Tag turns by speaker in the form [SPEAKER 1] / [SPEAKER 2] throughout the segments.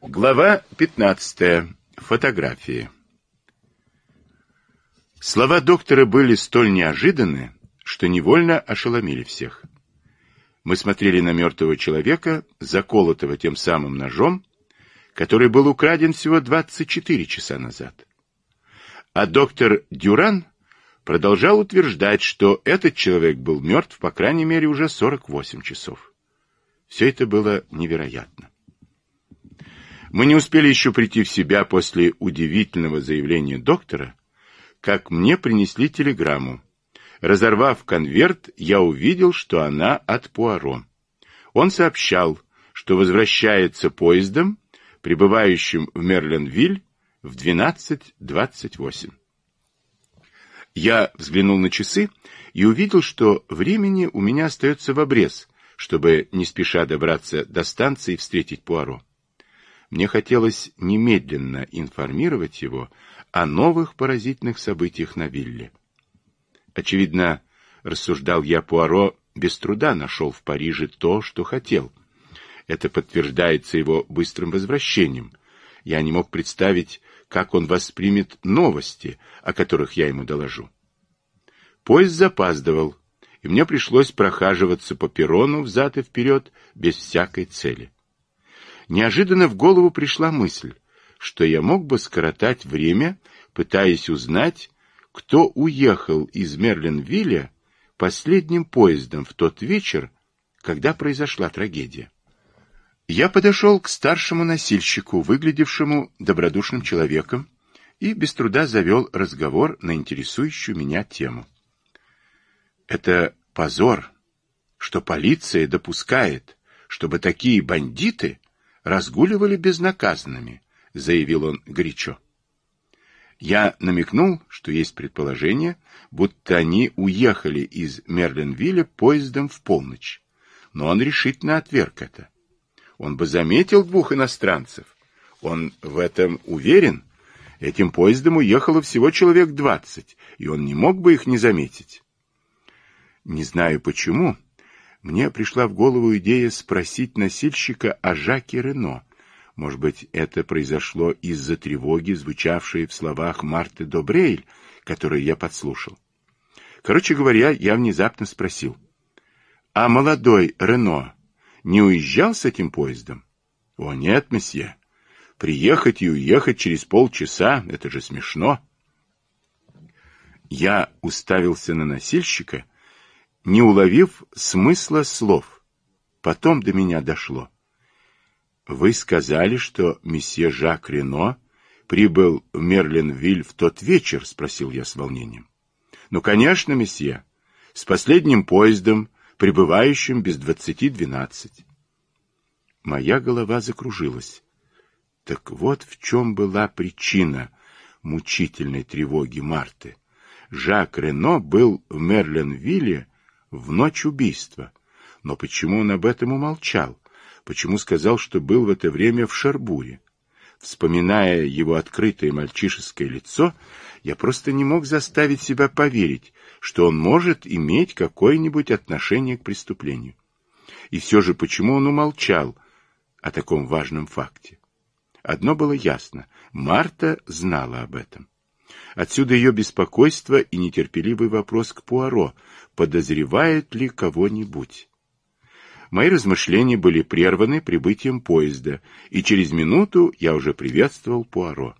[SPEAKER 1] Глава 15. Фотографии. Слова доктора были столь неожиданны, что невольно ошеломили всех. Мы смотрели на мертвого человека, заколотого тем самым ножом, который был украден всего 24 часа назад. А доктор Дюран продолжал утверждать, что этот человек был мертв, по крайней мере, уже 48 часов. Все это было невероятно. Мы не успели еще прийти в себя после удивительного заявления доктора, как мне принесли телеграмму. Разорвав конверт, я увидел, что она от Пуаро. Он сообщал, что возвращается поездом, прибывающим в Мерленвиль в 12.28. Я взглянул на часы и увидел, что времени у меня остается в обрез, чтобы не спеша добраться до станции и встретить Пуаро. Мне хотелось немедленно информировать его о новых поразительных событиях на вилле. Очевидно, рассуждал я, Пуаро без труда нашел в Париже то, что хотел. Это подтверждается его быстрым возвращением. Я не мог представить, как он воспримет новости, о которых я ему доложу. Поезд запаздывал, и мне пришлось прохаживаться по перрону взад и вперед без всякой цели неожиданно в голову пришла мысль, что я мог бы скоротать время, пытаясь узнать, кто уехал из Мерленвилля последним поездом в тот вечер, когда произошла трагедия. Я подошел к старшему носильщику, выглядевшему добродушным человеком, и без труда завел разговор на интересующую меня тему. Это позор, что полиция допускает, чтобы такие бандиты разгуливали безнаказанными, заявил он горячо. Я намекнул, что есть предположение, будто они уехали из Мерленвилля поездом в полночь. Но он решительно отверг это. Он бы заметил двух иностранцев. Он в этом уверен. Этим поездом уехало всего человек двадцать, и он не мог бы их не заметить. Не знаю почему, мне пришла в голову идея спросить носильщика о Жаке Рено. Может быть, это произошло из-за тревоги, звучавшей в словах Марты Добрейль, которую я подслушал. Короче говоря, я внезапно спросил. А молодой Рено не уезжал с этим поездом? О, нет, месье. Приехать и уехать через полчаса — это же смешно. Я уставился на носильщика — не уловив смысла слов. Потом до меня дошло. Вы сказали, что месье Жак Рено прибыл в Мерленвиль в тот вечер, спросил я с волнением. Ну, конечно, месье, с последним поездом, прибывающим без двадцати двенадцать. Моя голова закружилась. Так вот в чем была причина мучительной тревоги Марты. Жак Рено был в Мерленвилле в ночь убийства. Но почему он об этом умолчал? Почему сказал, что был в это время в Шарбуре? Вспоминая его открытое мальчишеское лицо, я просто не мог заставить себя поверить, что он может иметь какое-нибудь отношение к преступлению. И все же почему он умолчал о таком важном факте? Одно было ясно — Марта знала об этом. Отсюда ее беспокойство и нетерпеливый вопрос к Пуаро, подозревает ли кого-нибудь. Мои размышления были прерваны прибытием поезда, и через минуту я уже приветствовал Пуаро.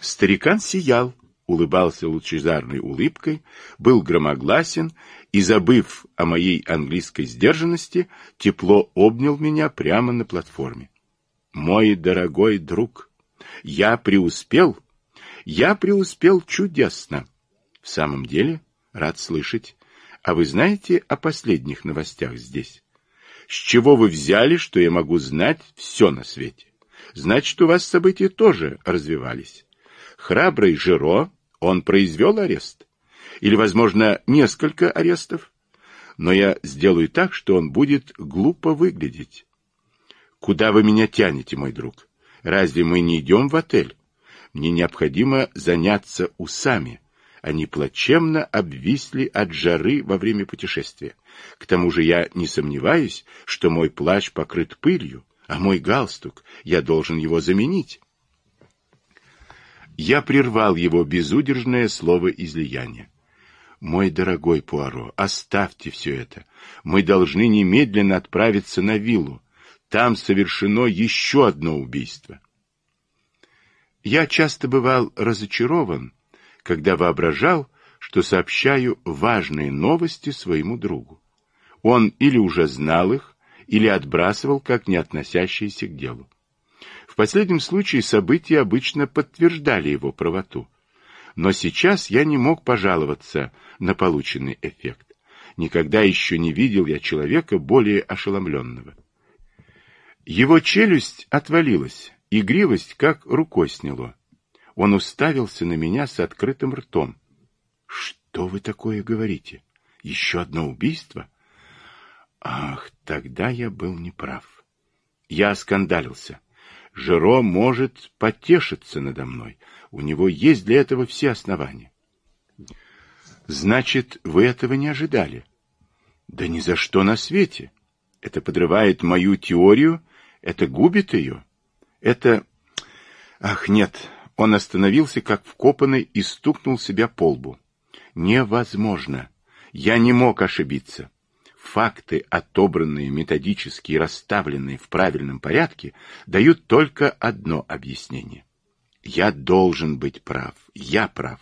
[SPEAKER 1] Старикан сиял, улыбался лучезарной улыбкой, был громогласен и, забыв о моей английской сдержанности, тепло обнял меня прямо на платформе. «Мой дорогой друг, я преуспел я преуспел чудесно. В самом деле, рад слышать. А вы знаете о последних новостях здесь? С чего вы взяли, что я могу знать все на свете? Значит, у вас события тоже развивались. Храбрый Жиро, он произвел арест. Или, возможно, несколько арестов. Но я сделаю так, что он будет глупо выглядеть. Куда вы меня тянете, мой друг? Разве мы не идем в отель? Мне необходимо заняться усами. Они плачевно обвисли от жары во время путешествия. К тому же я не сомневаюсь, что мой плащ покрыт пылью, А мой галстук, я должен его заменить. Я прервал его безудержное слово излияния. Мой дорогой Пуаро, оставьте все это. Мы должны немедленно отправиться на виллу. Там совершено еще одно убийство. Я часто бывал разочарован, когда воображал, что сообщаю важные новости своему другу. Он или уже знал их, или отбрасывал как не относящиеся к делу. В последнем случае события обычно подтверждали его правоту. Но сейчас я не мог пожаловаться на полученный эффект. Никогда еще не видел я человека более ошеломленного. Его челюсть отвалилась, игривость как рукой сняло. Он уставился на меня с открытым ртом. «Что вы такое говорите? Еще одно убийство?» Ах, тогда я был неправ. Я оскандалился. Жиро может потешиться надо мной. У него есть для этого все основания. Значит, вы этого не ожидали? Да ни за что на свете. Это подрывает мою теорию, это губит ее. Это... Ах, нет. Он остановился, как вкопанный, и стукнул себя по лбу. Невозможно. Я не мог ошибиться факты, отобранные методически и расставленные в правильном порядке, дают только одно объяснение. Я должен быть прав, я прав.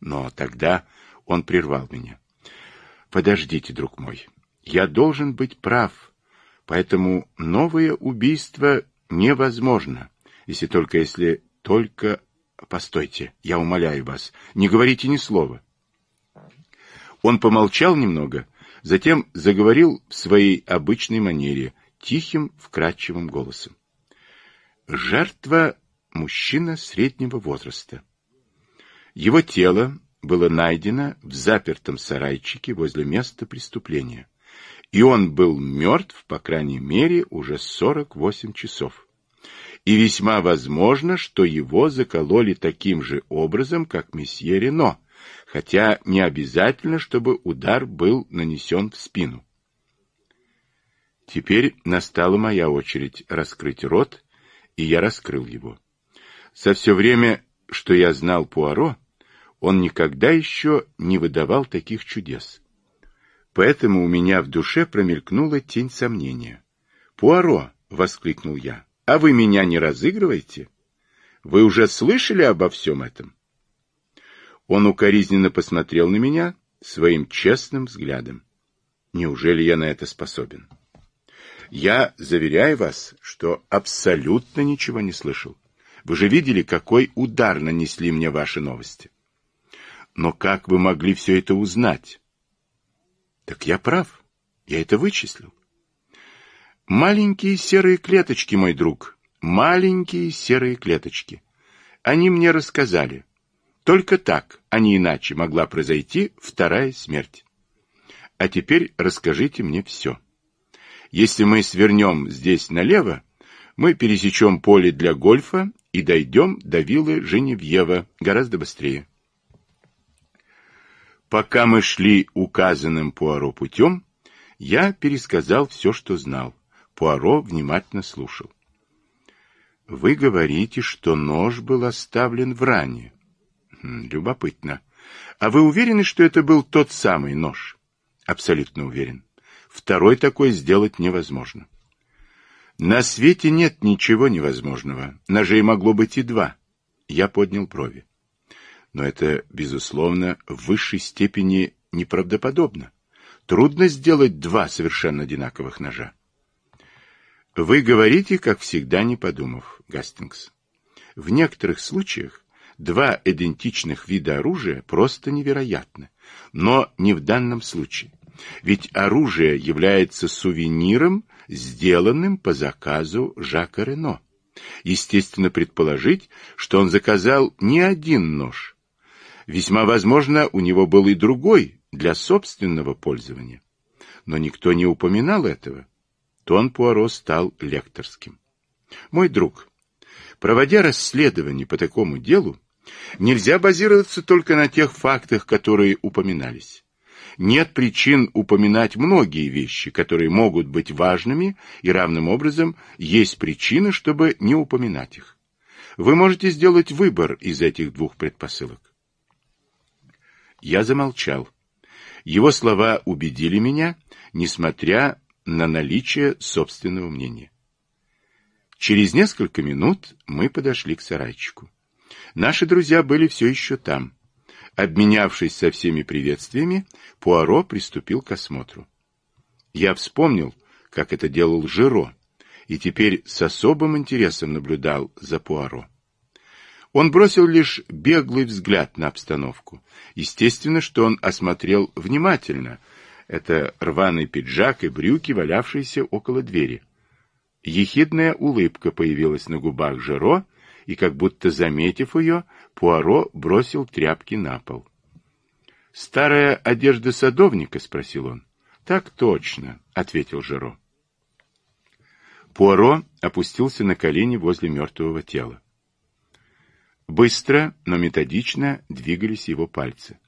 [SPEAKER 1] Но тогда он прервал меня. Подождите, друг мой, я должен быть прав, поэтому новое убийство невозможно, если только, если только... Постойте, я умоляю вас, не говорите ни слова. Он помолчал немного, Затем заговорил в своей обычной манере, тихим, вкрадчивым голосом. Жертва – мужчина среднего возраста. Его тело было найдено в запертом сарайчике возле места преступления, и он был мертв, по крайней мере, уже 48 часов. И весьма возможно, что его закололи таким же образом, как месье Рено – хотя не обязательно, чтобы удар был нанесен в спину. Теперь настала моя очередь раскрыть рот, и я раскрыл его. За все время, что я знал Пуаро, он никогда еще не выдавал таких чудес. Поэтому у меня в душе промелькнула тень сомнения. «Пуаро!» — воскликнул я. «А вы меня не разыгрываете? Вы уже слышали обо всем этом?» Он укоризненно посмотрел на меня своим честным взглядом. Неужели я на это способен? Я заверяю вас, что абсолютно ничего не слышал. Вы же видели, какой удар нанесли мне ваши новости. Но как вы могли все это узнать? Так я прав. Я это вычислил. Маленькие серые клеточки, мой друг. Маленькие серые клеточки. Они мне рассказали, только так, а не иначе, могла произойти вторая смерть. А теперь расскажите мне все. Если мы свернем здесь налево, мы пересечем поле для гольфа и дойдем до виллы Женевьева гораздо быстрее. Пока мы шли указанным Пуаро путем, я пересказал все, что знал. Пуаро внимательно слушал. Вы говорите, что нож был оставлен в ране. Любопытно. А вы уверены, что это был тот самый нож? Абсолютно уверен. Второй такой сделать невозможно. На свете нет ничего невозможного. Ножей могло быть и два. Я поднял брови. Но это, безусловно, в высшей степени неправдоподобно. Трудно сделать два совершенно одинаковых ножа. Вы говорите, как всегда, не подумав, Гастингс. В некоторых случаях Два идентичных вида оружия просто невероятны, но не в данном случае. Ведь оружие является сувениром, сделанным по заказу Жака Рено. Естественно предположить, что он заказал не один нож. Весьма возможно, у него был и другой для собственного пользования. Но никто не упоминал этого. Тон Пуаро стал лекторским. Мой друг, проводя расследование по такому делу, Нельзя базироваться только на тех фактах, которые упоминались. Нет причин упоминать многие вещи, которые могут быть важными, и равным образом есть причины, чтобы не упоминать их. Вы можете сделать выбор из этих двух предпосылок. Я замолчал. Его слова убедили меня, несмотря на наличие собственного мнения. Через несколько минут мы подошли к сарайчику. Наши друзья были все еще там. Обменявшись со всеми приветствиями, Пуаро приступил к осмотру. Я вспомнил, как это делал Жиро, и теперь с особым интересом наблюдал за Пуаро. Он бросил лишь беглый взгляд на обстановку. Естественно, что он осмотрел внимательно. Это рваный пиджак и брюки, валявшиеся около двери. Ехидная улыбка появилась на губах Жиро, и, как будто заметив ее, Пуаро бросил тряпки на пол. «Старая одежда садовника?» — спросил он. «Так точно», — ответил Жиро. Пуаро опустился на колени возле мертвого тела. Быстро, но методично двигались его пальцы.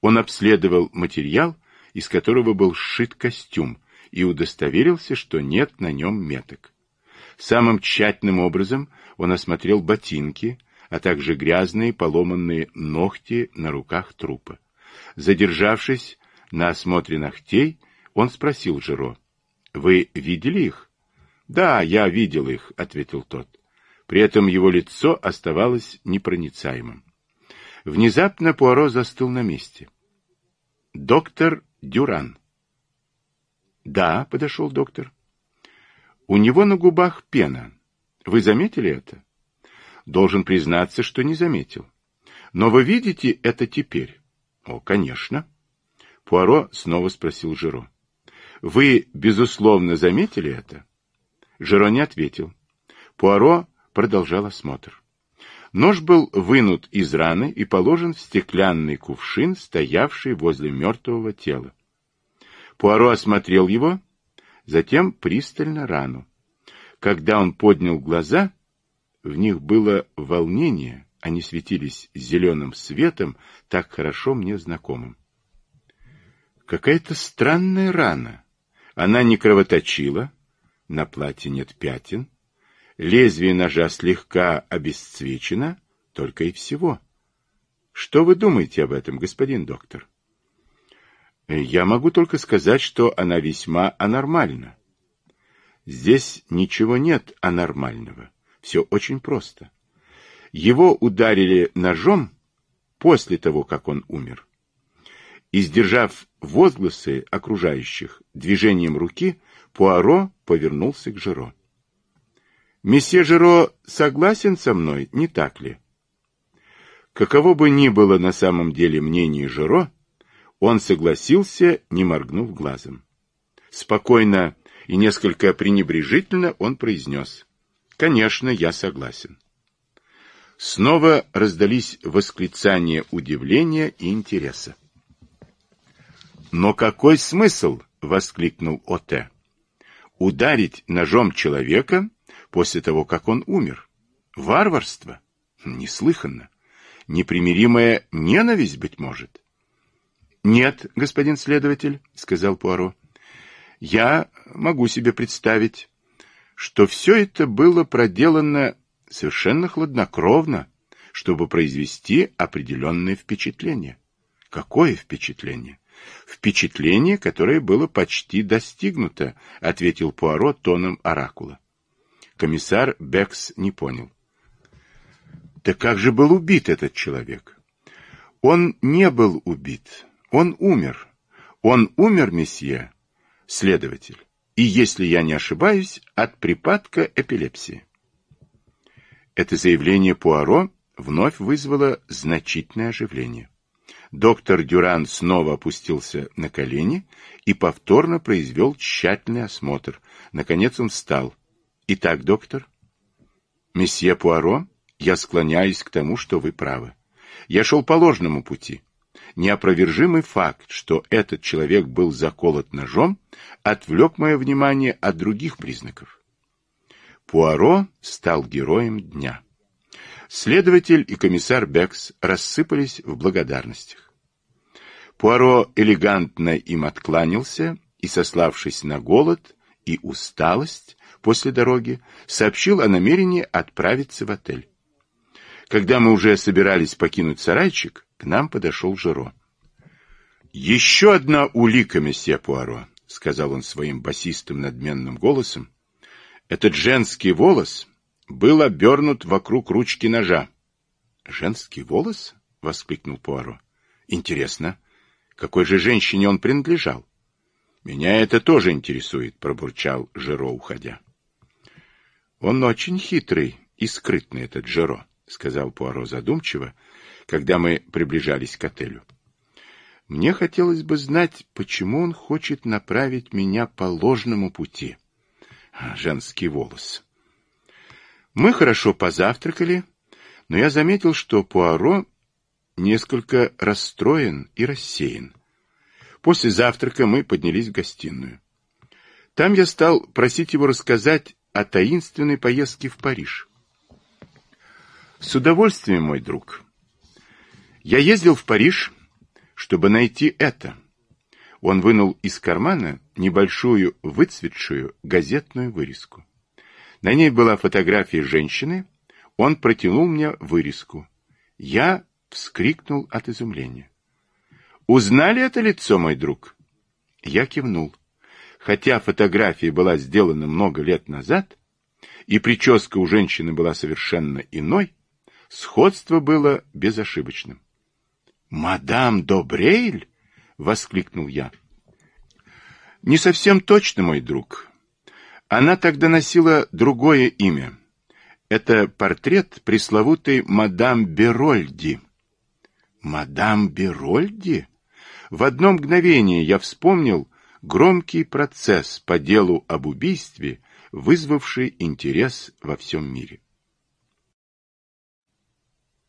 [SPEAKER 1] Он обследовал материал, из которого был сшит костюм, и удостоверился, что нет на нем меток. Самым тщательным образом он осмотрел ботинки, а также грязные поломанные ногти на руках трупа. Задержавшись на осмотре ногтей, он спросил Жиро, «Вы видели их?» «Да, я видел их», — ответил тот. При этом его лицо оставалось непроницаемым. Внезапно Пуаро застыл на месте. «Доктор Дюран». «Да», — подошел доктор. «У него на губах пена. Вы заметили это?» Должен признаться, что не заметил. Но вы видите это теперь? О, конечно. Пуаро снова спросил Жиро. Вы, безусловно, заметили это? Жиро не ответил. Пуаро продолжал осмотр. Нож был вынут из раны и положен в стеклянный кувшин, стоявший возле мертвого тела. Пуаро осмотрел его, затем пристально рану. Когда он поднял глаза, в них было волнение, они светились зеленым светом, так хорошо мне знакомым. Какая-то странная рана. Она не кровоточила, на платье нет пятен, лезвие ножа слегка обесцвечено, только и всего. Что вы думаете об этом, господин доктор? Я могу только сказать, что она весьма анормальна. Здесь ничего нет анормального. Все очень просто. Его ударили ножом после того, как он умер. И, сдержав возгласы окружающих движением руки, Пуаро повернулся к Жиро. «Месье Жиро согласен со мной, не так ли?» Каково бы ни было на самом деле мнение Жиро, он согласился, не моргнув глазом. Спокойно и несколько пренебрежительно он произнес. Конечно, я согласен. Снова раздались восклицания удивления и интереса. «Но какой смысл?» — воскликнул Оте. «Ударить ножом человека после того, как он умер? Варварство? Неслыханно. Непримиримая ненависть, быть может?» «Нет, господин следователь», — сказал Пуаро. «Я могу себе представить, что все это было проделано совершенно хладнокровно, чтобы произвести определенное впечатление. Какое впечатление? Впечатление, которое было почти достигнуто, ответил Пуаро тоном оракула. Комиссар Бекс не понял. Да как же был убит этот человек? Он не был убит. Он умер. Он умер, месье, следователь и, если я не ошибаюсь, от припадка эпилепсии. Это заявление Пуаро вновь вызвало значительное оживление. Доктор Дюран снова опустился на колени и повторно произвел тщательный осмотр. Наконец он встал. «Итак, доктор?» «Месье Пуаро, я склоняюсь к тому, что вы правы. Я шел по ложному пути неопровержимый факт, что этот человек был заколот ножом, отвлек мое внимание от других признаков. Пуаро стал героем дня. Следователь и комиссар Бекс рассыпались в благодарностях. Пуаро элегантно им откланялся и, сославшись на голод и усталость после дороги, сообщил о намерении отправиться в отель. Когда мы уже собирались покинуть сарайчик, к нам подошел Жиро. «Еще одна улика, месье Пуаро», — сказал он своим басистым надменным голосом. «Этот женский волос был обернут вокруг ручки ножа». «Женский волос?» — воскликнул Пуаро. «Интересно, какой же женщине он принадлежал? Меня это тоже интересует, пробурчал Жиро, уходя. Он очень хитрый и скрытный, этот Жиро, сказал Пуаро задумчиво, когда мы приближались к отелю. Мне хотелось бы знать, почему он хочет направить меня по ложному пути. Женский волос. Мы хорошо позавтракали, но я заметил, что Пуаро несколько расстроен и рассеян. После завтрака мы поднялись в гостиную. Там я стал просить его рассказать о таинственной поездке в Париж. С удовольствием, мой друг. Я ездил в Париж, чтобы найти это. Он вынул из кармана небольшую выцветшую газетную вырезку. На ней была фотография женщины. Он протянул мне вырезку. Я вскрикнул от изумления. «Узнали это лицо, мой друг?» Я кивнул. Хотя фотография была сделана много лет назад, и прическа у женщины была совершенно иной, сходство было безошибочным. «Мадам Добрейль?» — воскликнул я. «Не совсем точно, мой друг. Она тогда носила другое имя. Это портрет пресловутой мадам Берольди». Мадам Берольди? В одно мгновение я вспомнил громкий процесс по делу об убийстве, вызвавший интерес во всем мире.